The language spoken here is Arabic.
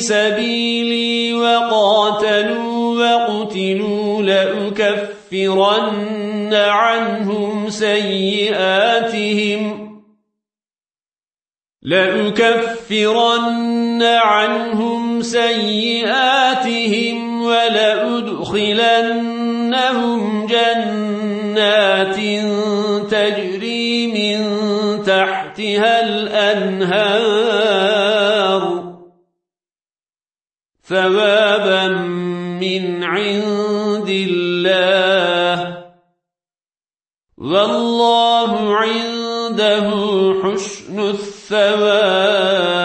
سبيلي وقاتلوا وقتلوا لأكفرن عنهم سيئاتهم لأكفرن عنهم سيئاتهم ولأدخلنهم جنات تجري من تحتها الأنهار ثوابا من عند الله. والله عنده حسن الثواب.